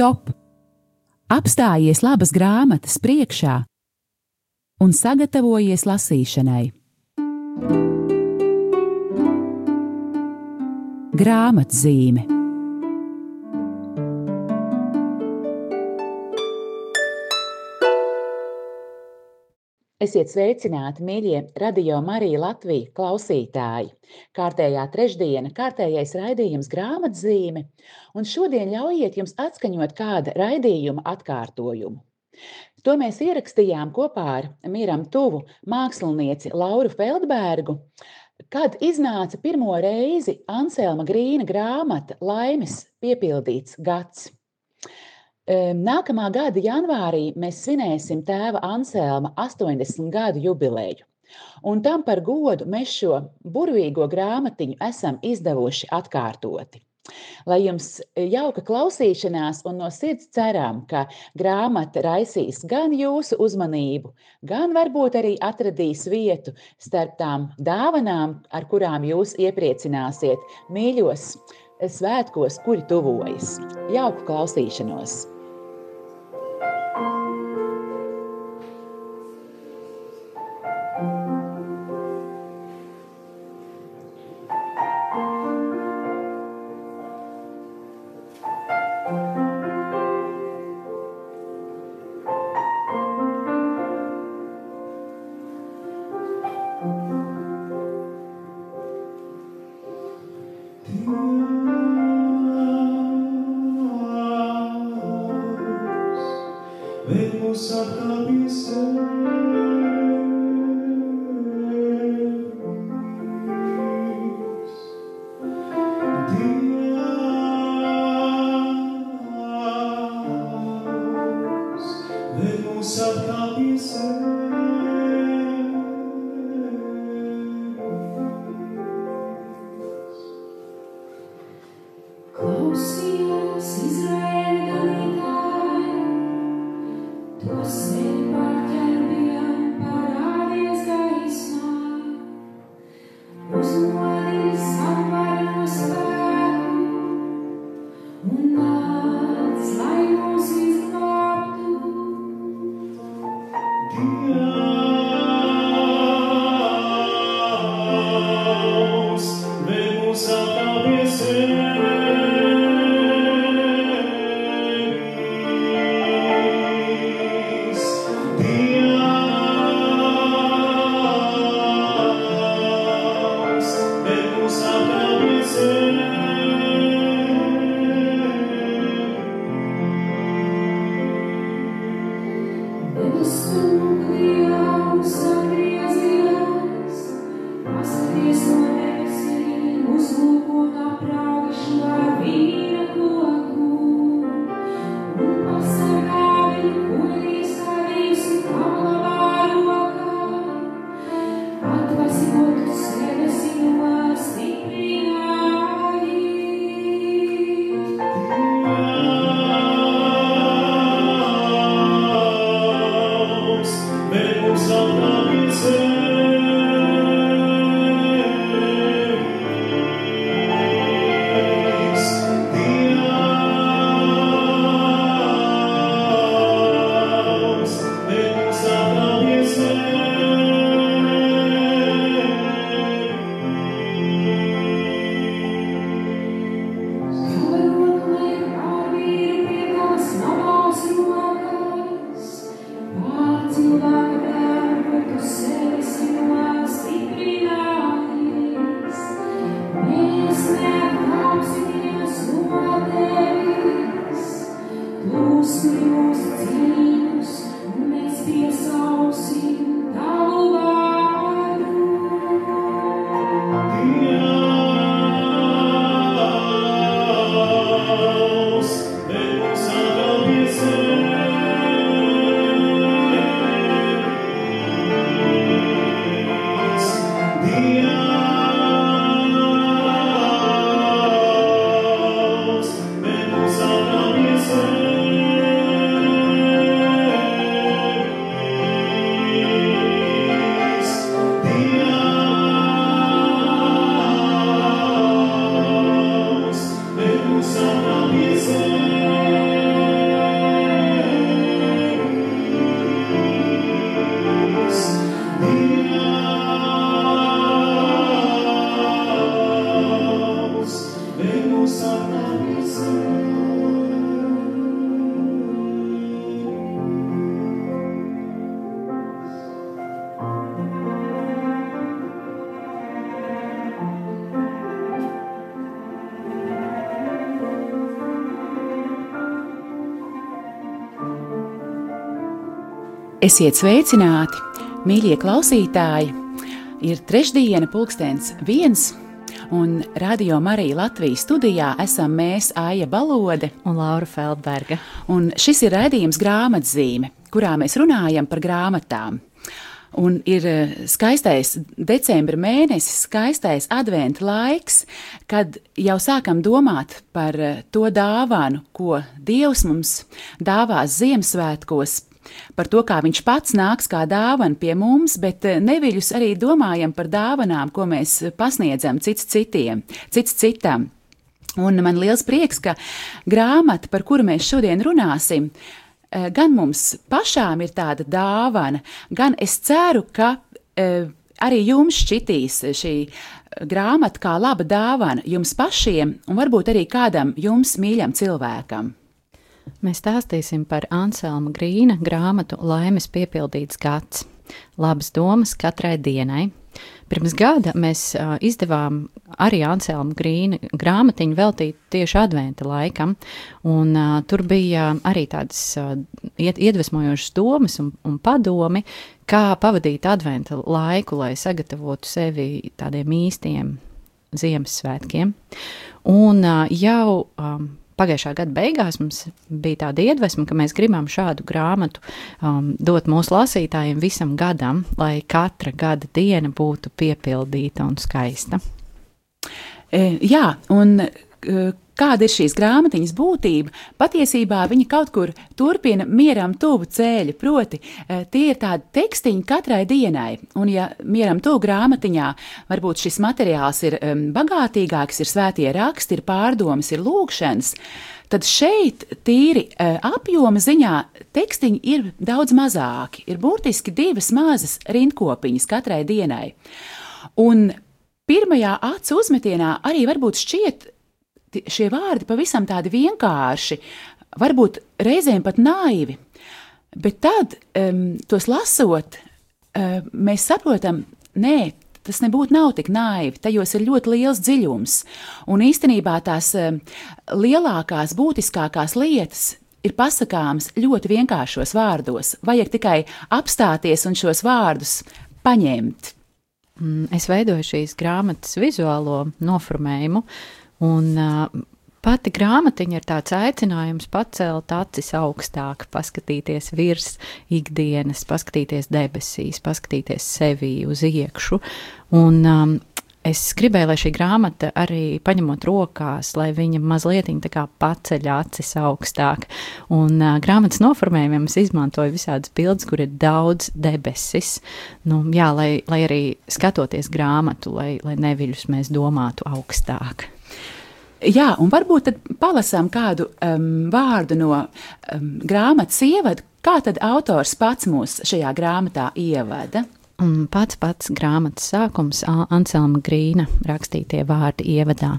stop! Apstājies labas grāmatas priekšā un sagatavojies lasīšanai. Grāmatzīme Esiet sveicināti, mīļie radio Marija Latvija klausītāji. Kārtējā trešdiena, kārtējais raidījums grāmatzīme, un šodien ļaujiet jums atskaņot kāda raidījuma atkārtojumu. To mēs ierakstījām kopā ar Miram Tuvu mākslinieci Lauru Feldbergu, kad iznāca pirmo reizi Anselma Grīna grāmata Laimes piepildīts gads. Nākamā gada janvārī mēs svinēsim tēva Anselma 80 gadu jubileju. Un tam par godu mēs šo burvīgo grāmatiņu esam izdevuši atkārtoti. Lai jums jauka klausīšanās, un no sirds ceram, ka grāmata raisīs gan jūsu uzmanību, gan varbūt arī atradīs vietu starp tām dāvanām, ar kurām jūs iepriecināsiet mīļos svētkos, kuri tuvojas. Jauku klausīšanos! Esiet sveicināti, mīļie klausītāji! Ir trešdiena, pulkstenis viens, un radio Marija Latvijas studijā esam mēs Aija Balode un Laura Feldberga. Un šis ir raidījums grāmatzīme, kurā mēs runājam par grāmatām. Un ir eh, skaistais decembra mēnesis, skaistais adventa laiks, kad jau sākam domāt par eh, to dāvanu, ko Dievs mums dāvās Ziemassvētkos, par to, kā viņš pats nāks kā dāvana pie mums, bet eh, neviļus arī domājam par dāvanām, ko mēs pasniedzam cits citiem, cits citam. Un man liels prieks, ka grāmata, par kuru mēs šodien runāsim, eh, gan mums pašām ir tāda dāvana, gan es ceru, ka eh, arī jums šķitīs šī grāmata kā laba dāvana jums pašiem un varbūt arī kādam jums mīļam cilvēkam. Mēs stāstīsim par Anselma Grīna grāmatu Laimes piepildīts gads. Labas domas katrai dienai. Pirms gada mēs uh, izdevām arī Anselma Grīna grāmatiņu veltīt tieši adventa laikam, un uh, tur bija arī tādas uh, iedvesmojošas domas un, un padomi, kā pavadīt adventa laiku, lai sagatavotu sevi tādiem īstiem Ziemassvētkiem. Un jau um, pagājušā gada beigās mums bija tāda iedvesma, ka mēs gribam šādu grāmatu um, dot mūsu lasītājiem visam gadam, lai katra gada diena būtu piepildīta un skaista. E, jā, un kāda ir šīs grāmatiņas būtība, patiesībā viņa kaut kur turpina mieram tuvu ceļu, proti e, tie ir tādi tekstiņi katrai dienai, un ja mieram tuvu grāmatiņā varbūt šis materiāls ir bagātīgāks, ir svētie raksti, ir pārdomas, ir lūkšanas, tad šeit tīri uh, apjoma ziņā tekstiņi ir daudz mazāki, ir burtiski divas mazas rindkopiņas katrai dienai. Un pirmajā acu uzmetienā arī varbūt šķiet šie vārdi pavisam tādi vienkārši, varbūt reizēm pat naivi. Bet tad, um, tos lasot, uh, mēs saprotam, nē, tas nebūtu nav tik naivi, tajos ir ļoti liels dziļums. Un īstenībā tās uh, lielākās, būtiskākās lietas ir pasakāmas ļoti vienkāršos vārdos. Vajag tikai apstāties un šos vārdus paņemt. Mm, es veidoju šīs grāmatas vizuālo noformējumu, un uh, Pati grāmatiņa ir tāds aicinājums pacelt acis augstāk, paskatīties virs ikdienas, paskatīties debesīs, paskatīties sevī uz iekšu. Un, um, es gribēju, lai šī grāmata arī paņemot rokās, lai viņa mazliet paceļ acis augstāk. Un uh, grāmatas noformējumiem es izmantoju visādas bildes, kur ir daudz debesis. Nu, jā, lai, lai arī skatoties grāmatu, lai, lai neviļus mēs domātu augstāk. Jā, un varbūt tad palasām kādu um, vārdu no um, grāmatas ievada. Kā tad autors pats mūs šajā grāmatā ievada? Un pats pats grāmatas sākums Anselma Grīna rakstītie vārdi ievadā.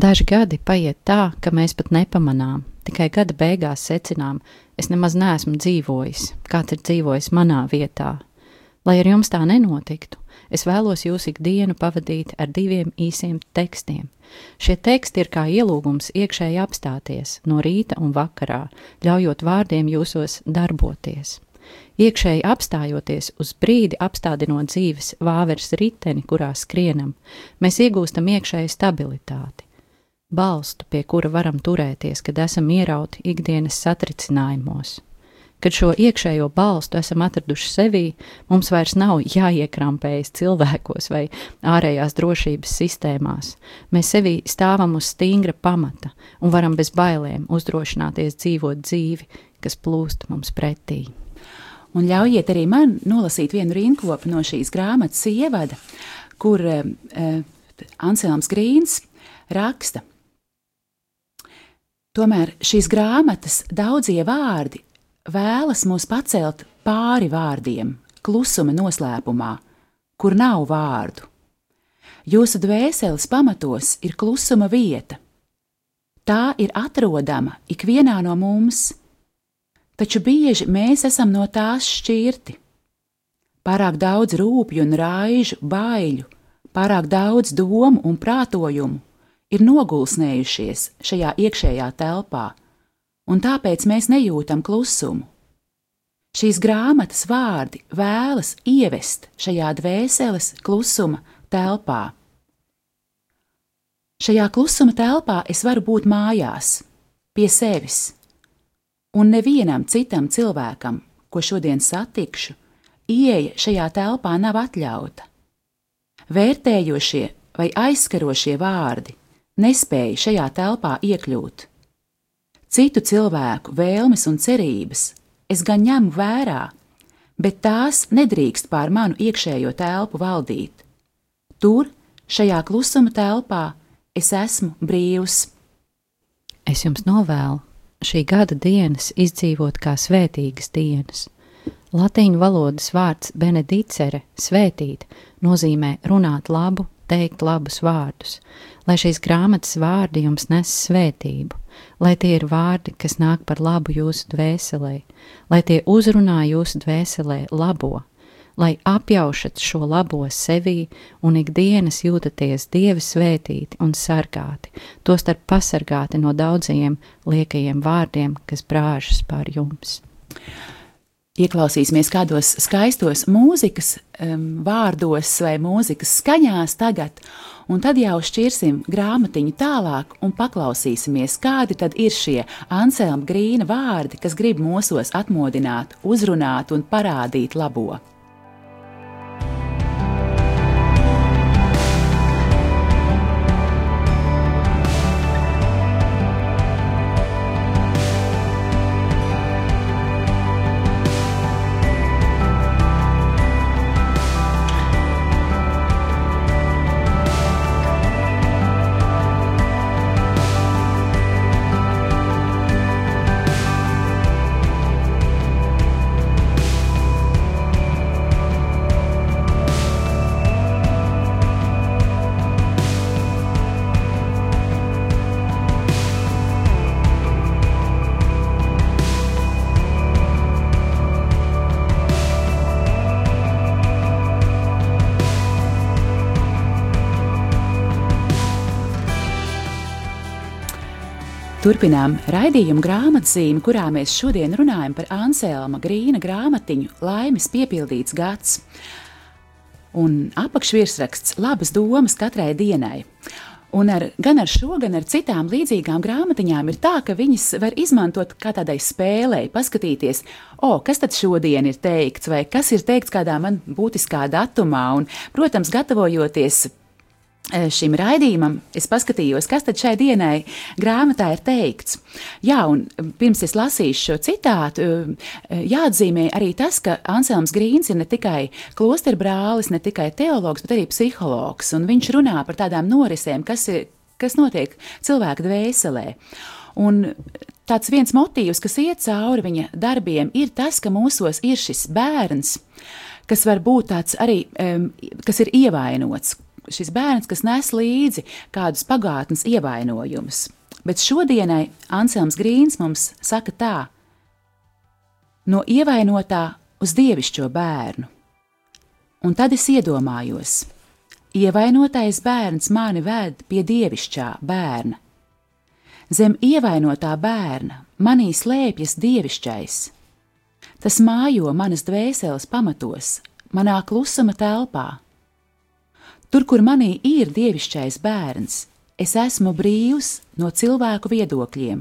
Daži gadi paiet tā, ka mēs pat nepamanām, tikai gada beigās secinām, es nemaz neesmu dzīvojis, kāds ir dzīvojis manā vietā. Lai ar jums tā nenotiktu, es vēlos jūs ikdienu pavadīt ar diviem īsiem tekstiem – Šie teksti ir kā ielūgums iekšēji apstāties no rīta un vakarā, ļaujot vārdiem jūsos darboties. Iekšēji apstājoties uz brīdi, apstādinot dzīves vāveres riteni, kurā skrienam, mēs iegūstam iekšēju stabilitāti, balstu, pie kura varam turēties, kad esam ierauti ikdienas satricinājumos. Kad šo iekšējo balstu esam atraduši sevī, mums vairs nav jāiekrampējas cilvēkos vai ārējās drošības sistēmās. Mēs sevī stāvam uz stingra pamata un varam bez bailēm uzdrošināties dzīvot dzīvi, kas plūst mums pretī. Un ļaujiet arī man nolasīt vienu rindkopu no šīs grāmatas ievada, kur uh, Anselms Grīns raksta. Tomēr šīs grāmatas daudzie vārdi vēlas mūs pacelt pāri vārdiem, klusuma noslēpumā, kur nav vārdu. Jūsu dvēseles pamatos ir klusuma vieta. Tā ir atrodama ikvienā no mums, taču bieži mēs esam no tās šķirti. Pārāk daudz rūpju un raižu, baiļu, pārāk daudz domu un prātojumu ir nogulsnējušies šajā iekšējā telpā, un tāpēc mēs nejūtam klusumu. Šīs grāmatas vārdi vēlas ievest šajā dvēseles klusuma telpā. Šajā klusuma telpā es varu būt mājās, pie sevis, un nevienam citam cilvēkam, ko šodien satikšu, ieeja šajā telpā nav atļauta. Vērtējošie vai aizskarošie vārdi nespēja šajā telpā iekļūt. Citu cilvēku vēlmes un cerības es gan ņemu vērā, bet tās nedrīkst pār manu iekšējo telpu valdīt. Tur, šajā klusuma telpā, es esmu brīvs. Es jums novēlu šī gada dienas izdzīvot kā svētīgas dienas. Latīņu valodas vārds benedicere, svētīt, nozīmē runāt labu, teikt labus vārdus, lai šīs grāmatas vārdi jums nes svētību, lai tie ir vārdi, kas nāk par labu jūsu dvēselē, lai tie uzrunā jūsu dvēselē labo, lai apjaušat šo labo sevī un ikdienas jūtaties dievi svētīti un sargāti, tostarp pasargāti no daudzajiem liekajiem vārdiem, kas brāžas pār jums. Ieklausīsimies kādos skaistos mūzikas um, vārdos vai mūzikas skaņās tagad, un tad jau šķirsim grāmatiņu tālāk un paklausīsimies, kādi tad ir šie Anselma Grīna vārdi, kas grib mūsos atmodināt, uzrunāt un parādīt labo. Turpinām raidījumu grāmatzīmi, kurā mēs šodien runājam par Anselma Grīna grāmatiņu Laimes piepildīts gads. Un apakšvirsraksts labas domas katrai dienai. Un ar, gan ar šo, gan ar citām līdzīgām grāmatiņām ir tā, ka viņas var izmantot kā tādai spēlei, paskatīties, o, kas tad šodien ir teikts, vai kas ir teikts kādā man būtiskā datumā. Un, protams, gatavojoties šim raidījumam, es paskatījos, kas tad šai dienai grāmatā ir teikts. Jā, un pirms es lasīšu šo citātu, eh, jāatzīmē arī tas, ka Anselms Grīns ir ne tikai klosterbrālis, ne tikai teologs, bet arī psihologs, un viņš runā par tādām norisēm, kas, ir, kas notiek cilvēka dvēselē. Un tāds viens motīvs, kas iet cauri viņa darbiem, ir tas, ka mūsos ir šis bērns, kas var būt tāds arī, kas ir ievainots, šis bērns, kas nes līdzi kādus pagātnes ievainojumus. Bet šodienai Anselms Grīns mums saka tā: no ievainotā uz dievišķo bērnu. Un tad es iedomājos, ievainotais bērns mani ved pie dievišķā bērna. Zem ievainotā bērna manī slēpjas dievišķais. Tas mājo manas dvēseles pamatos, manā klusuma telpā Tur, kur manī ir dievišķais bērns, es esmu brīvs no cilvēku viedokļiem,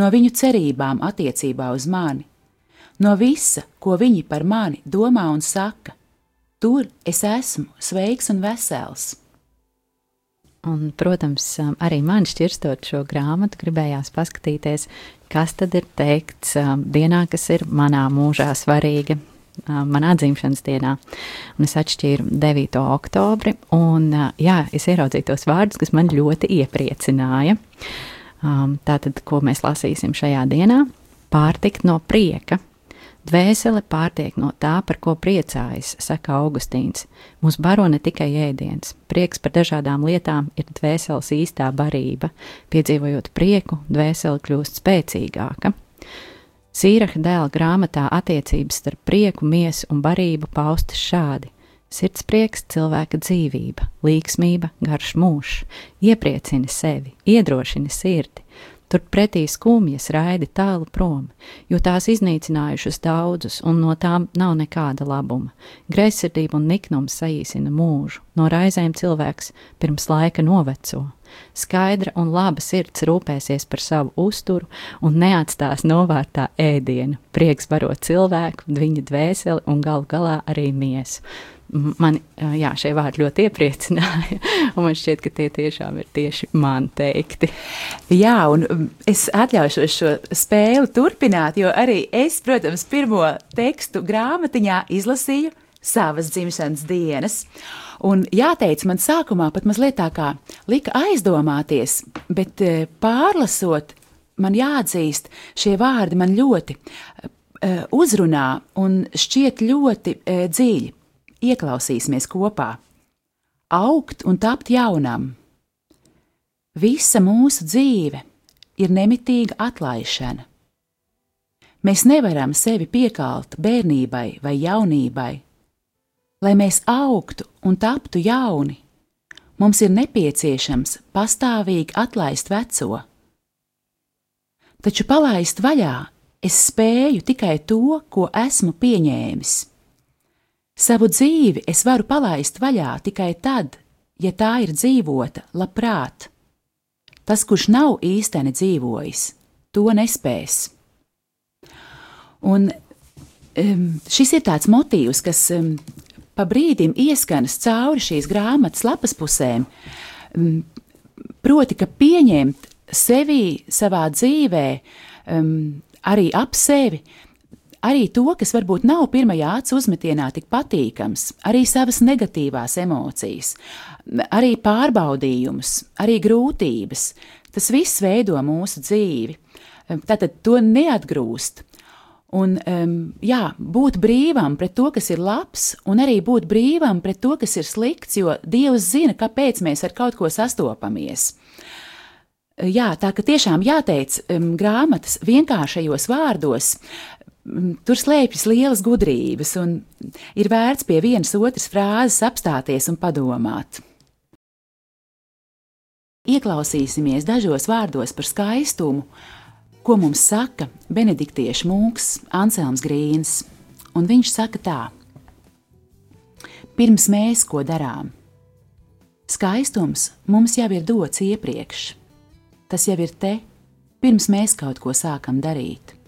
no viņu cerībām attiecībā uz mani, no visa, ko viņi par mani domā un saka. Tur es esmu sveiks un vesels. Un, protams, um, arī man šķirstot šo grāmatu, gribējās paskatīties, kas tad ir teikts um, dienā, kas ir manā mūžā svarīga, manā dzimšanas dienā. Un es atšķīru 9. oktobri, un jā, es ieraudzīju tos vārdus, kas man ļoti iepriecināja. Tātad, ko mēs lasīsim šajā dienā? Pārtikt no prieka. Dvēsele pārtiek no tā, par ko priecājas, saka Augustīns. Mūs baro ne tikai ēdiens. Prieks par dažādām lietām ir dvēseles īstā barība. Piedzīvojot prieku, dvēsele kļūst spēcīgāka. Sīraha dēla grāmatā attiecības starp prieku, miesu un barību paustas šādi: sirdsprieks, cilvēka dzīvība, līksmība, garš mūžs, iepriecina sevi, iedrošina sirdi, Turpretī skumjas raidi tālu prom, jo tās iznīcinājušas daudzus, un no tām nav nekāda labuma. Greizsirdība un niknums saīsina mūžu, no raizēm cilvēks pirms laika noveco. Skaidra un laba sirds rūpēsies par savu uzturu un neatstās novārtā ēdienu. Prieks baro cilvēku, viņa dvēseli un galu galā arī miesu man jā, šie vārdi ļoti iepriecināja. man šķiet, ka tie tiešām ir tieši man teikti. Jā, un es atļaušos šo spēli turpināt, jo arī es, protams, pirmo tekstu grāmatiņā izlasīju savas dzimšanas dienas. Un jāteic, man sākumā pat mazliet tā kā lika aizdomāties, bet pārlasot, man jāatzīst, šie vārdi man ļoti uzrunā un šķiet ļoti dziļi ieklausīsimies kopā. Augt un tapt jaunam. Visa mūsu dzīve ir nemitīga atlaišana. Mēs nevaram sevi piekalt bērnībai vai jaunībai. Lai mēs augtu un taptu jauni, mums ir nepieciešams pastāvīgi atlaist veco. Taču palaist vaļā es spēju tikai to, ko esmu pieņēmis. Savu dzīvi es varu palaist vaļā tikai tad, ja tā ir dzīvota labprāt. Tas, kurš nav īsteni dzīvojis, to nespēs. Un šis ir tāds motīvs, kas pa brīdim ieskanas cauri šīs grāmatas lapas pusēm. Proti, ka pieņemt sevi savā dzīvē, arī ap sevi, arī to, kas varbūt nav pirmajā acu uzmetienā tik patīkams, arī savas negatīvās emocijas, arī pārbaudījumus, arī grūtības. Tas viss veido mūsu dzīvi. Tātad to neatgrūst. Un, um, jā, būt brīvam pret to, kas ir labs, un arī būt brīvam pret to, kas ir slikts, jo Dievs zina, kāpēc mēs ar kaut ko sastopamies. Jā, tā ka tiešām jāteic um, grāmatas vienkāršajos vārdos, tur slēpjas lielas gudrības, un ir vērts pie vienas otras frāzes apstāties un padomāt. Ieklausīsimies dažos vārdos par skaistumu, ko mums saka benediktiešu mūks Anselms Grīns, un viņš saka tā: Pirms mēs ko darām, skaistums mums jau ir dots iepriekš, tas jau ir te, pirms mēs kaut ko sākam darīt.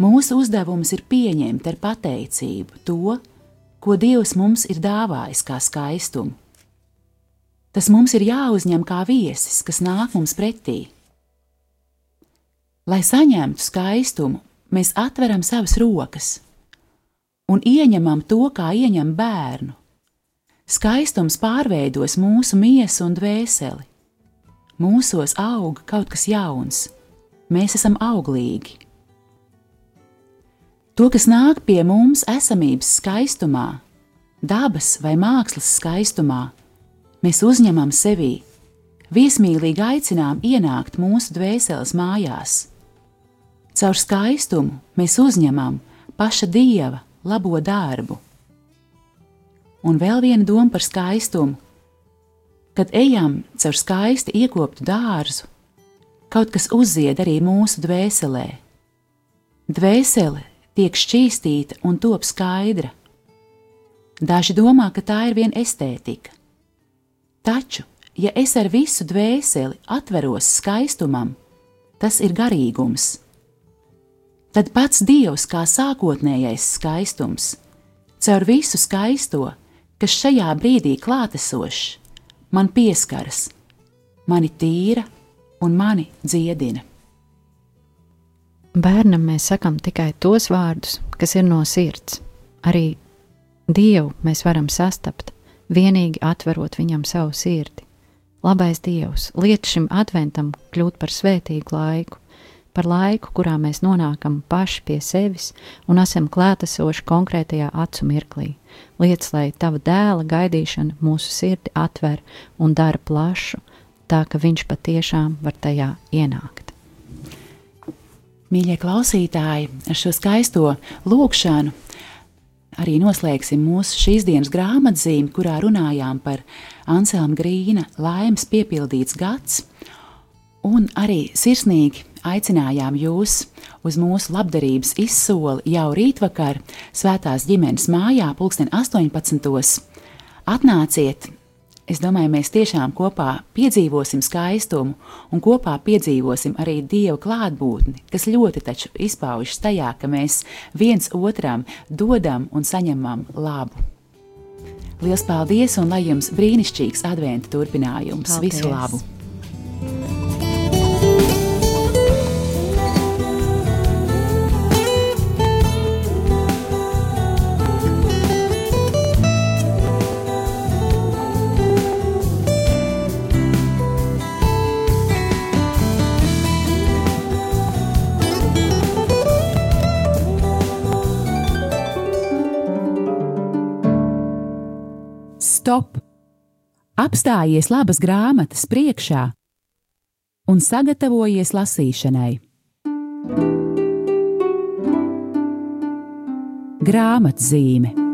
Mūsu uzdevums ir pieņemt ar pateicību to, ko Dievs mums ir dāvājis kā skaistumu. Tas mums ir jāuzņem kā viesis, kas nāk mums pretī. Lai saņemtu skaistumu, mēs atveram savas rokas un ieņemam to, kā ieņem bērnu. Skaistums pārveidos mūsu miesu un dvēseli. Mūsos aug kaut kas jauns, mēs esam auglīgi. To, kas nāk pie mums esamības skaistumā, dabas vai mākslas skaistumā, mēs uzņemam sevī, viesmīlīgi aicinām ienākt mūsu dvēseles mājās. Caur skaistumu mēs uzņemam paša dieva labo darbu. Un vēl viena doma par skaistumu. Kad ejam caur skaisti iekoptu dārzu, kaut kas uzzied arī mūsu dvēselē. Dvēsele tiek šķīstīta un top skaidra. Daži domā, ka tā ir vien estētika. Taču, ja es ar visu dvēseli atveros skaistumam, tas ir garīgums. Tad pats Dievs, kā sākotnējais skaistums, caur visu skaisto, kas šajā brīdī klātesošs, man pieskaras, mani tīra un mani dziedina. Bērnam mēs sakām tikai tos vārdus, kas ir no sirds. Arī Dievu mēs varam sastapt, vienīgi atverot viņam savu sirdi. Labais Dievs, liet šim adventam kļūt par svētīgu laiku, par laiku, kurā mēs nonākam paši pie sevis un esam klātesoši konkrētajā acu mirklī. Liec, lai tava dēla gaidīšana mūsu sirdi atver un dara plašu, tā ka viņš patiešām var tajā ienākt. Mīļie klausītāji, ar šo skaisto lūkšanu arī noslēgsim mūsu šīs dienas grāmatzīmi, kurā runājām par Anselma Grīna laimes piepildīts gads. Un arī sirsnīgi aicinājām jūs uz mūsu labdarības izsoli jau rītvakar Svētās ģimenes mājā, pulksten 18. Atnāciet! Es domāju, mēs tiešām kopā piedzīvosim skaistumu un kopā piedzīvosim arī Dieva klātbūtni, kas ļoti taču izpaužas tajā, ka mēs viens otram dodam un saņemam labu. Lielas paldies un lai jums brīnišķīgs adventa turpinājums! Paldies. Visu labu! Apstājies labas grāmatas priekšā un sagatavojies lasīšanai. Grāmatzīme